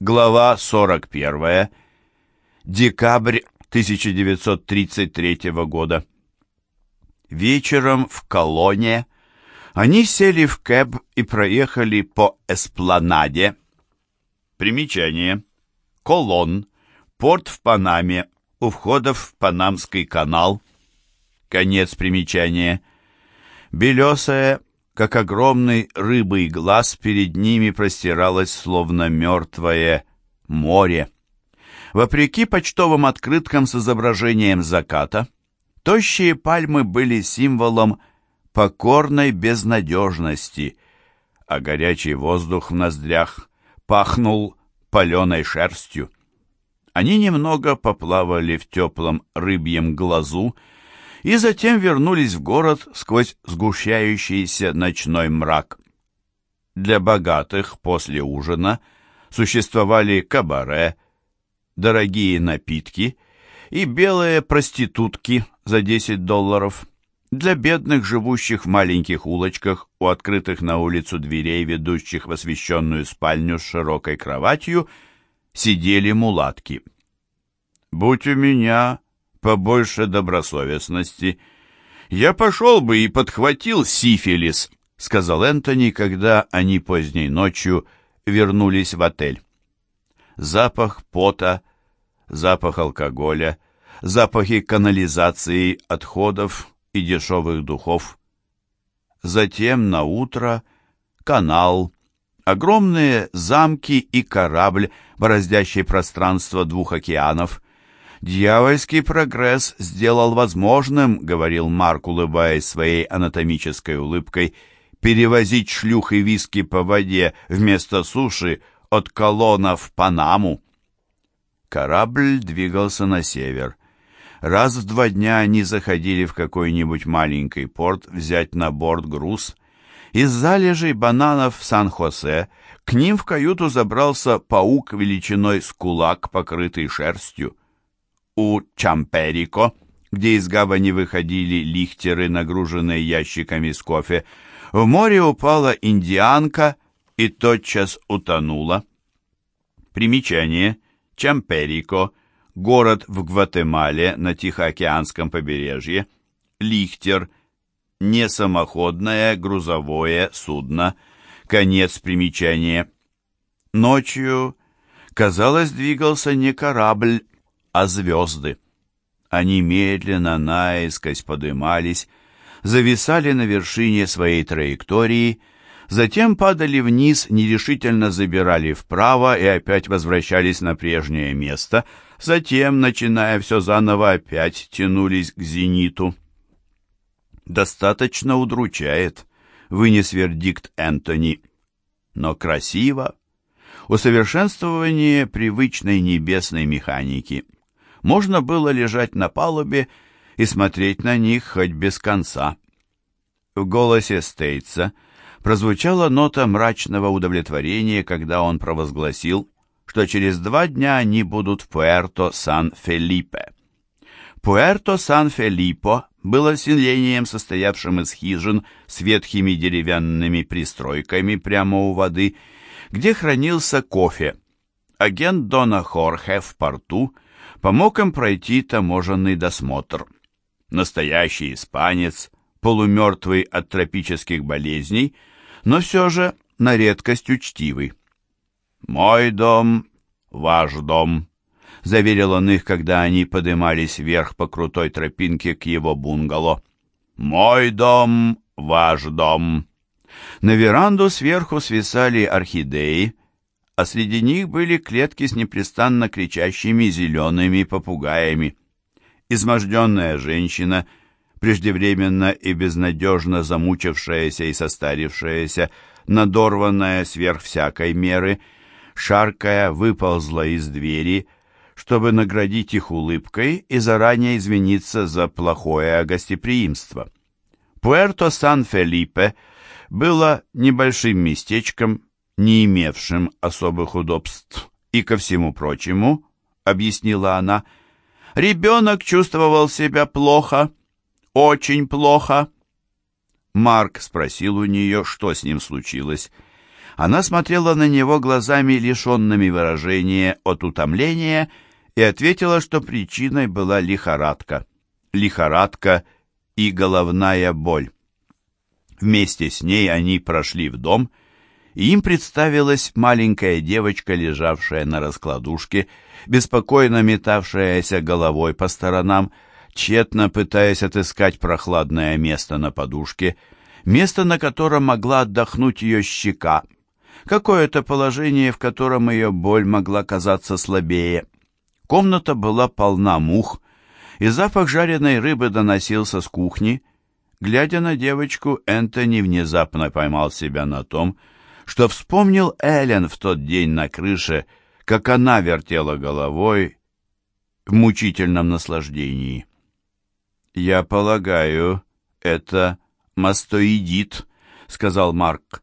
Глава 41. Декабрь 1933 года. Вечером в Колоне они сели в кэб и проехали по Эспланаде. Примечание. Колон. Порт в Панаме. У входа в Панамский канал. Конец примечания. Белесая, как огромный рыбый глаз, перед ними простиралось словно мертвое море. Вопреки почтовым открыткам с изображением заката, тощие пальмы были символом покорной безнадежности, а горячий воздух в ноздрях пахнул паленой шерстью. Они немного поплавали в теплом рыбьем глазу, и затем вернулись в город сквозь сгущающийся ночной мрак. Для богатых после ужина существовали кабаре, дорогие напитки и белые проститутки за 10 долларов. Для бедных, живущих в маленьких улочках, у открытых на улицу дверей, ведущих в освещенную спальню с широкой кроватью, сидели мулатки. «Будь у меня побольше добросовестности. Я пошел бы и подхватил сифилис, сказал Энтони, когда они поздней ночью вернулись в отель. Запах пота, запах алкоголя, запахи канализации, отходов и дешевых духов. Затем на утро канал, огромные замки и корабль, бороздящий пространство двух океанов — «Дьявольский прогресс сделал возможным, — говорил Марк, улыбаясь своей анатомической улыбкой, — перевозить шлюх и виски по воде вместо суши от Колона в Панаму». Корабль двигался на север. Раз в два дня они заходили в какой-нибудь маленький порт взять на борт груз. Из залежей бананов в Сан-Хосе к ним в каюту забрался паук величиной с кулак, покрытый шерстью у Чамперико, где из гавани выходили лихтеры, нагруженные ящиками с кофе, в море упала индианка и тотчас утонула. Примечание. Чамперико. Город в Гватемале на Тихоокеанском побережье. Лихтер. Не самоходное грузовое судно. Конец примечания. Ночью, казалось, двигался не корабль, а звезды. Они медленно наискось подымались, зависали на вершине своей траектории, затем падали вниз, нерешительно забирали вправо и опять возвращались на прежнее место, затем, начиная все заново, опять тянулись к зениту. «Достаточно удручает», — вынес вердикт Энтони. «Но красиво. Усовершенствование привычной небесной механики» можно было лежать на палубе и смотреть на них хоть без конца. В голосе Стейтса прозвучала нота мрачного удовлетворения, когда он провозгласил, что через два дня они будут в Пуэрто-Сан-Фелипе. Пуэрто-Сан-Фелипо было селением, состоявшим из хижин с ветхими деревянными пристройками прямо у воды, где хранился кофе. Агент Дона Хорхе в порту – помог им пройти таможенный досмотр. Настоящий испанец, полумертвый от тропических болезней, но все же на редкость учтивый. «Мой дом, ваш дом», — заверил он их, когда они подымались вверх по крутой тропинке к его бунгало. «Мой дом, ваш дом». На веранду сверху свисали орхидеи, а среди них были клетки с непрестанно кричащими зелеными попугаями. Изможденная женщина, преждевременно и безнадежно замучившаяся и состарившаяся, надорванная сверх всякой меры, шаркая выползла из двери, чтобы наградить их улыбкой и заранее извиниться за плохое гостеприимство. Пуэрто-Сан-Фелипе было небольшим местечком, не имевшим особых удобств. И ко всему прочему, объяснила она, ребенок чувствовал себя плохо, очень плохо. Марк спросил у нее, что с ним случилось. Она смотрела на него глазами, лишенными выражения от утомления, и ответила, что причиной была лихорадка. Лихорадка и головная боль. Вместе с ней они прошли в дом, им представилась маленькая девочка, лежавшая на раскладушке, беспокойно метавшаяся головой по сторонам, тщетно пытаясь отыскать прохладное место на подушке, место, на котором могла отдохнуть ее щека, какое-то положение, в котором ее боль могла казаться слабее. Комната была полна мух, и запах жареной рыбы доносился с кухни. Глядя на девочку, Энтони внезапно поймал себя на том, что вспомнил Эллен в тот день на крыше, как она вертела головой в мучительном наслаждении. «Я полагаю, это мастоидит», — сказал Марк.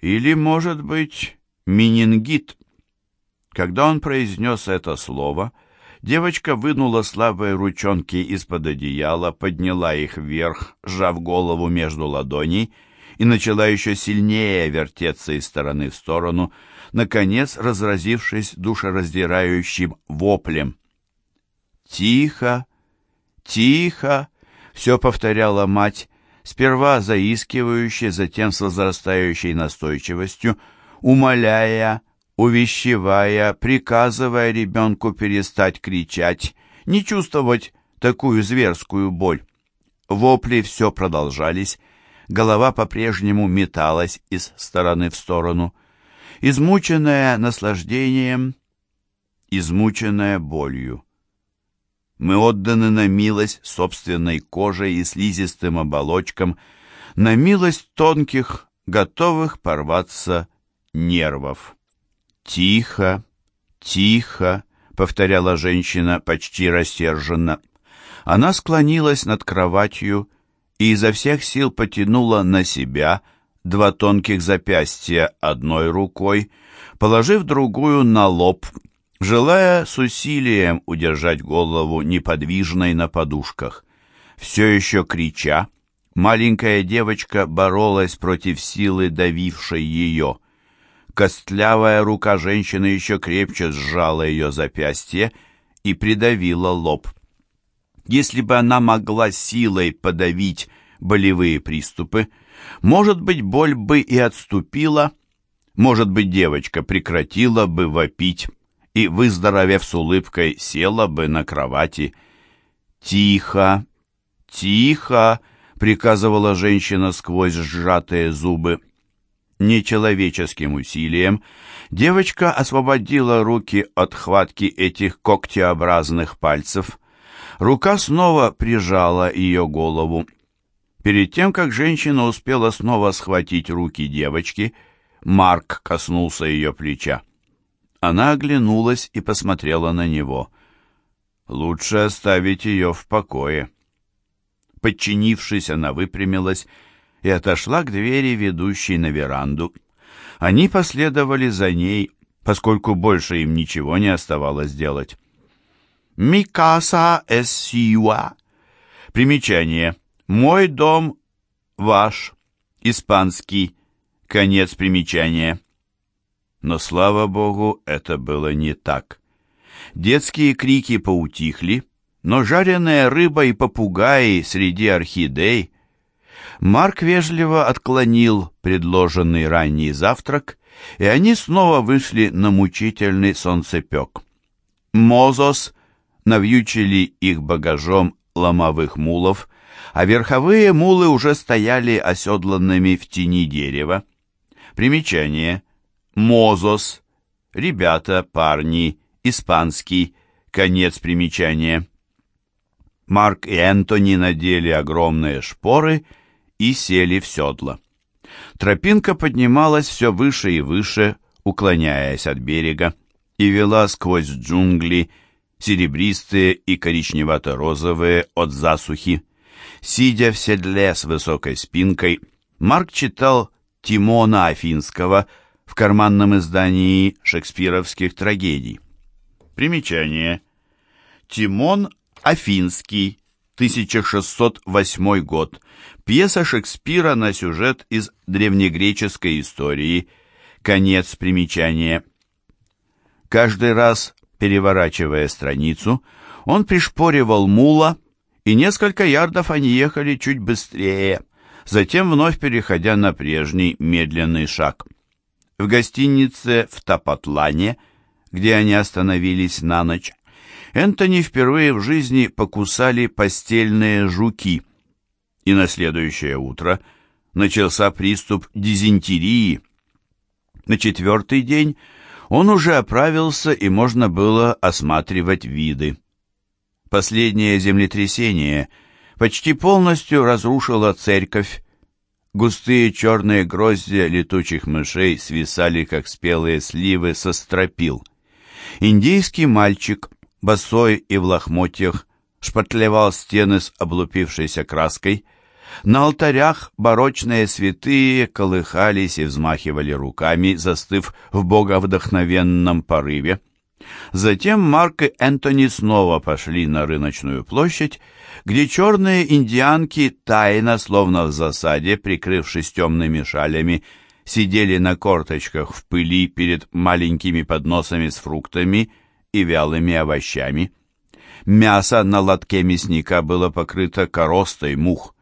«Или, может быть, менингит». Когда он произнес это слово, девочка вынула слабые ручонки из-под одеяла, подняла их вверх, сжав голову между ладоней, и начала еще сильнее вертеться из стороны в сторону, наконец разразившись душераздирающим воплем. «Тихо! Тихо!» — все повторяла мать, сперва заискивающе, затем с возрастающей настойчивостью, умоляя, увещевая, приказывая ребенку перестать кричать, не чувствовать такую зверскую боль. Вопли все продолжались, голова по-прежнему металась из стороны в сторону. Измученная наслаждением, измученная болью. Мы отданы на милость собственной кожей и слизистым оболочкам, на милость тонких, готовых порваться нервов. «Тихо, тихо», — повторяла женщина почти рассерженно. Она склонилась над кроватью и изо всех сил потянула на себя два тонких запястья одной рукой, положив другую на лоб, желая с усилием удержать голову неподвижной на подушках. Все еще крича, маленькая девочка боролась против силы, давившей ее. Костлявая рука женщины еще крепче сжала ее запястье и придавила лоб. Если бы она могла силой подавить болевые приступы, может быть, боль бы и отступила, может быть, девочка прекратила бы вопить и, выздоровев с улыбкой, села бы на кровати. «Тихо, тихо!» — приказывала женщина сквозь сжатые зубы. Нечеловеческим усилием девочка освободила руки от хватки этих когтеобразных пальцев — Рука снова прижала ее голову. Перед тем, как женщина успела снова схватить руки девочки, Марк коснулся ее плеча. Она оглянулась и посмотрела на него. «Лучше оставить ее в покое». Подчинившись, она выпрямилась и отошла к двери, ведущей на веранду. Они последовали за ней, поскольку больше им ничего не оставалось делать. Микаса эссиуа. Примечание. Мой дом ваш. Испанский. Конец примечания. Но, слава богу, это было не так. Детские крики поутихли, но жареная рыба и попугаи среди орхидей. Марк вежливо отклонил предложенный ранний завтрак, и они снова вышли на мучительный солнцепек. Мозос навьючили их багажом ломовых мулов, а верховые мулы уже стояли оседланными в тени дерева. Примечание. Мозос. Ребята, парни, испанский. Конец примечания. Марк и Энтони надели огромные шпоры и сели в седло. Тропинка поднималась все выше и выше, уклоняясь от берега, и вела сквозь джунгли, серебристые и коричневато-розовые от засухи. Сидя в седле с высокой спинкой, Марк читал Тимона Афинского в карманном издании шекспировских трагедий. Примечание. Тимон Афинский, 1608 год. Пьеса Шекспира на сюжет из древнегреческой истории. Конец примечания. Каждый раз, переворачивая страницу, он пришпоривал мула, и несколько ярдов они ехали чуть быстрее, затем вновь переходя на прежний медленный шаг. В гостинице в Тапатлане, где они остановились на ночь, Энтони впервые в жизни покусали постельные жуки, и на следующее утро начался приступ дизентерии. На четвертый день он уже оправился, и можно было осматривать виды. Последнее землетрясение почти полностью разрушило церковь. Густые черные гроздья летучих мышей свисали, как спелые сливы со стропил. Индийский мальчик, босой и в лохмотьях, шпатлевал стены с облупившейся краской. На алтарях барочные святые колыхались и взмахивали руками, застыв в боговдохновенном порыве. Затем Марк и Энтони снова пошли на рыночную площадь, где черные индианки тайно, словно в засаде, прикрывшись темными шалями, сидели на корточках в пыли перед маленькими подносами с фруктами и вялыми овощами. Мясо на лотке мясника было покрыто коростой мух.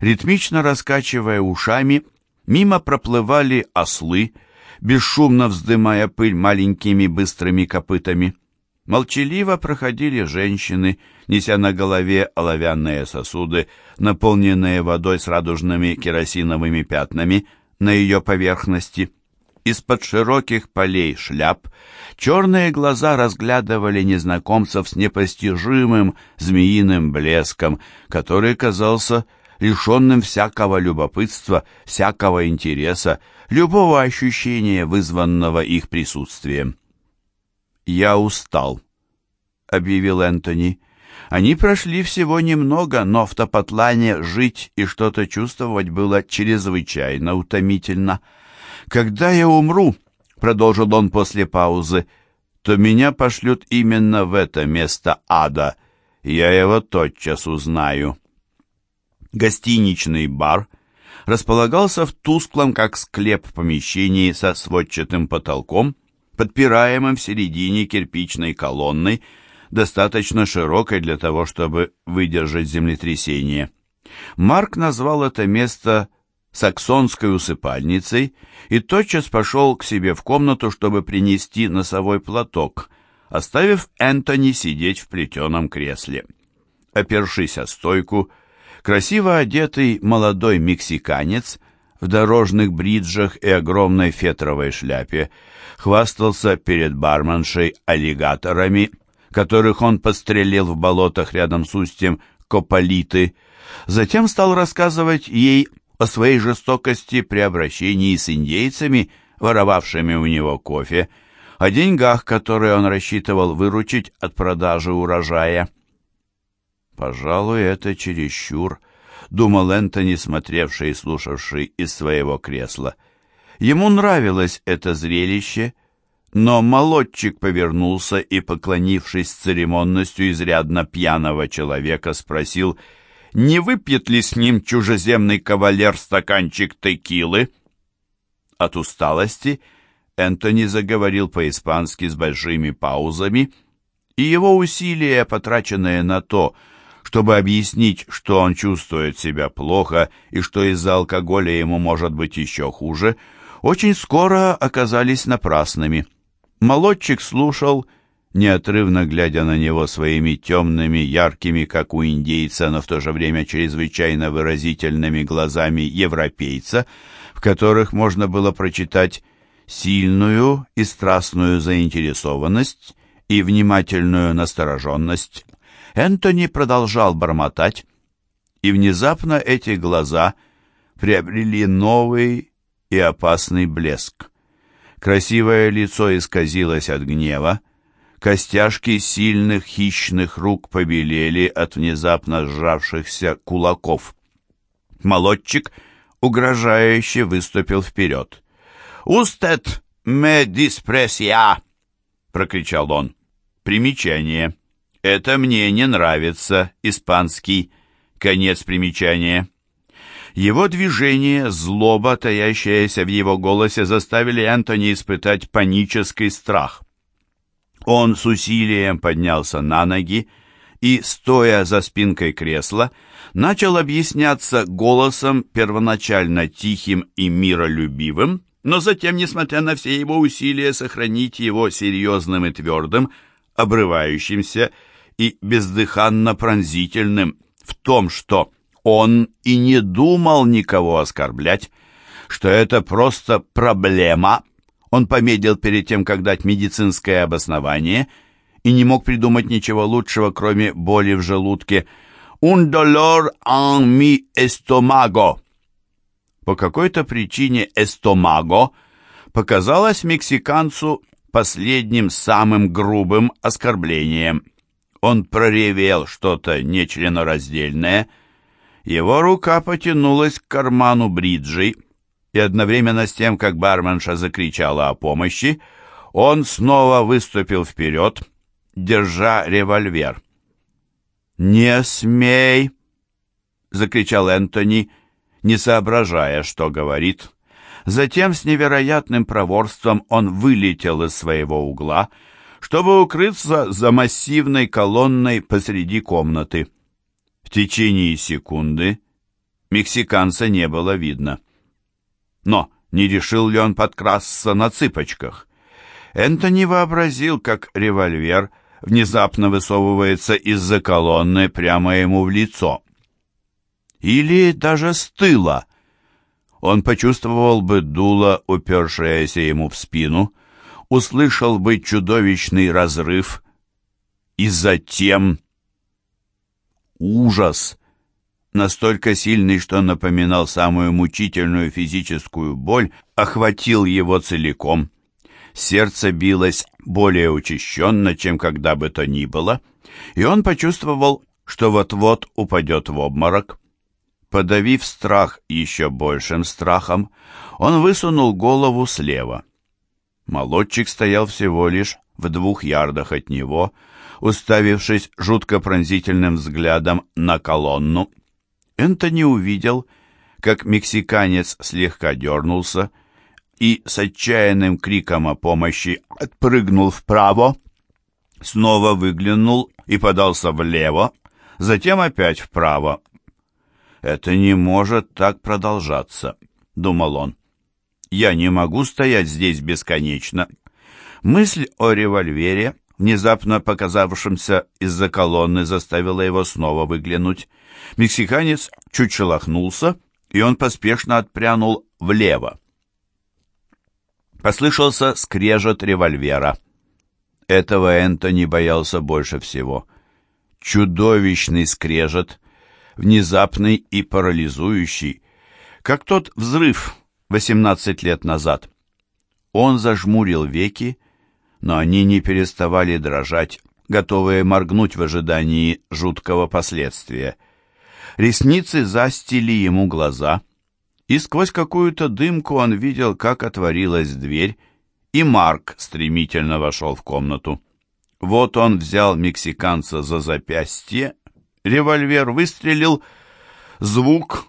Ритмично раскачивая ушами, мимо проплывали ослы, бесшумно вздымая пыль маленькими быстрыми копытами. Молчаливо проходили женщины, неся на голове оловянные сосуды, наполненные водой с радужными керосиновыми пятнами на ее поверхности. Из-под широких полей шляп черные глаза разглядывали незнакомцев с непостижимым змеиным блеском, который казался лишенным всякого любопытства, всякого интереса, любого ощущения, вызванного их присутствием. «Я устал», — объявил Энтони. Они прошли всего немного, но в Топотлане жить и что-то чувствовать было чрезвычайно утомительно. «Когда я умру», — продолжил он после паузы, — «то меня пошлют именно в это место ада. Я его тотчас узнаю». Гостиничный бар располагался в тусклом, как склеп, помещении со сводчатым потолком, подпираемым в середине кирпичной колонной, достаточно широкой для того, чтобы выдержать землетрясение. Марк назвал это место саксонской усыпальницей и тотчас пошел к себе в комнату, чтобы принести носовой платок, оставив Энтони сидеть в плетеном кресле. Опершись о стойку, Красиво одетый молодой мексиканец в дорожных бриджах и огромной фетровой шляпе хвастался перед барменшей аллигаторами, которых он подстрелил в болотах рядом с устьем Кополиты. Затем стал рассказывать ей о своей жестокости при обращении с индейцами, воровавшими у него кофе, о деньгах, которые он рассчитывал выручить от продажи урожая. «Пожалуй, это чересчур», — думал Энтони, смотревший и слушавший из своего кресла. Ему нравилось это зрелище, но молодчик повернулся и, поклонившись церемонностью изрядно пьяного человека, спросил, не выпьет ли с ним чужеземный кавалер стаканчик текилы? От усталости Энтони заговорил по-испански с большими паузами, и его усилия, потраченные на то, чтобы объяснить, что он чувствует себя плохо и что из-за алкоголя ему может быть еще хуже, очень скоро оказались напрасными. Молодчик слушал, неотрывно глядя на него своими темными, яркими, как у индейца, но в то же время чрезвычайно выразительными глазами европейца, в которых можно было прочитать сильную и страстную заинтересованность и внимательную настороженность. Энтони продолжал бормотать, и внезапно эти глаза приобрели новый и опасный блеск. Красивое лицо исказилось от гнева, костяшки сильных хищных рук побелели от внезапно сжавшихся кулаков. Молодчик угрожающе выступил вперед. «Устет ме диспрессия!» — прокричал он. Примечание. «Это мне не нравится, испанский». Конец примечания. Его движение, злоба, таящаяся в его голосе, заставили Энтони испытать панический страх. Он с усилием поднялся на ноги и, стоя за спинкой кресла, начал объясняться голосом, первоначально тихим и миролюбивым, но затем, несмотря на все его усилия сохранить его серьезным и твердым, обрывающимся и бездыханно пронзительным в том, что он и не думал никого оскорблять, что это просто проблема. Он помедлил перед тем, как дать медицинское обоснование, и не мог придумать ничего лучшего, кроме боли в желудке. «Un dolor en mi estomago». По какой-то причине «эстомаго» показалось мексиканцу последним самым грубым оскорблением. Он проревел что-то нечленораздельное — его рука потянулась к карману бриджей, и одновременно с тем, как барменша закричала о помощи, он снова выступил вперед, держа револьвер. «Не смей!» — закричал Энтони, не соображая, что говорит. Затем с невероятным проворством он вылетел из своего угла, чтобы укрыться за массивной колонной посреди комнаты. В течение секунды мексиканца не было видно. Но не решил ли он подкрасться на цыпочках? Энтони вообразил, как револьвер внезапно высовывается из-за колонны прямо ему в лицо. Или даже с тыла. Он почувствовал бы дуло, упершееся ему в спину, услышал бы чудовищный разрыв, и затем ужас, настолько сильный, что напоминал самую мучительную физическую боль, охватил его целиком. Сердце билось более учащенно, чем когда бы то ни было, и он почувствовал, что вот-вот упадет в обморок. Подавив страх еще большим страхом, он высунул голову слева. Молодчик стоял всего лишь в двух ярдах от него, уставившись жутко пронзительным взглядом на колонну. Энтони увидел, как мексиканец слегка дернулся и с отчаянным криком о помощи отпрыгнул вправо, снова выглянул и подался влево, затем опять вправо. «Это не может так продолжаться», — думал он. «Я не могу стоять здесь бесконечно». Мысль о револьвере внезапно показавшимся из-за колонны, заставила его снова выглянуть. Мексиканец чуть шелохнулся, и он поспешно отпрянул влево. Послышался скрежет револьвера. Этого Энтони боялся больше всего. Чудовищный скрежет, внезапный и парализующий, как тот взрыв 18 лет назад. Он зажмурил веки, но они не переставали дрожать, готовые моргнуть в ожидании жуткого последствия. Ресницы застили ему глаза, и сквозь какую-то дымку он видел, как отворилась дверь, и Марк стремительно вошел в комнату. Вот он взял мексиканца за запястье, револьвер выстрелил, звук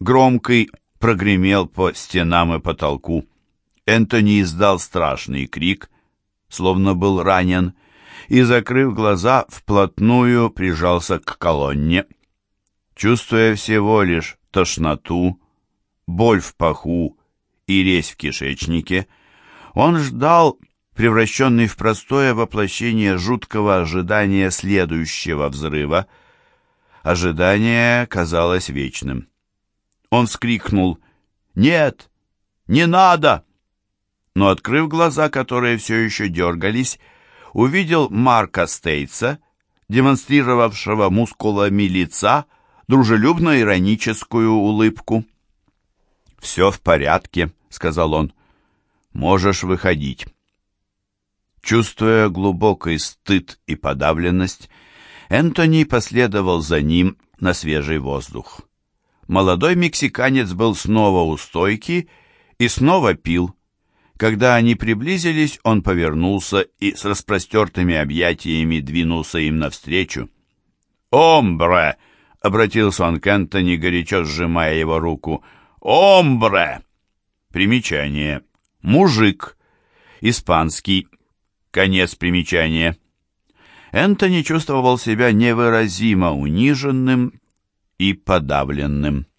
громкий прогремел по стенам и потолку. Энтони издал страшный крик — словно был ранен, и, закрыв глаза, вплотную прижался к колонне. Чувствуя всего лишь тошноту, боль в паху и резь в кишечнике, он ждал, превращенный в простое воплощение жуткого ожидания следующего взрыва. Ожидание казалось вечным. Он вскрикнул «Нет! Не надо!» но, открыв глаза, которые все еще дергались, увидел Марка Стейтса, демонстрировавшего мускулами лица дружелюбно-ироническую улыбку. «Все в порядке», — сказал он. «Можешь выходить». Чувствуя глубокий стыд и подавленность, Энтони последовал за ним на свежий воздух молодой мексиканец был снова у стойки и снова пил. Когда они приблизились, он повернулся и с распростертыми объятиями двинулся им навстречу. «Омбре!» — обратился он к Энтони, горячо сжимая его руку. «Омбре!» Примечание. «Мужик!» Испанский. Конец примечания. Энтони чувствовал себя невыразимо униженным, и подавленным.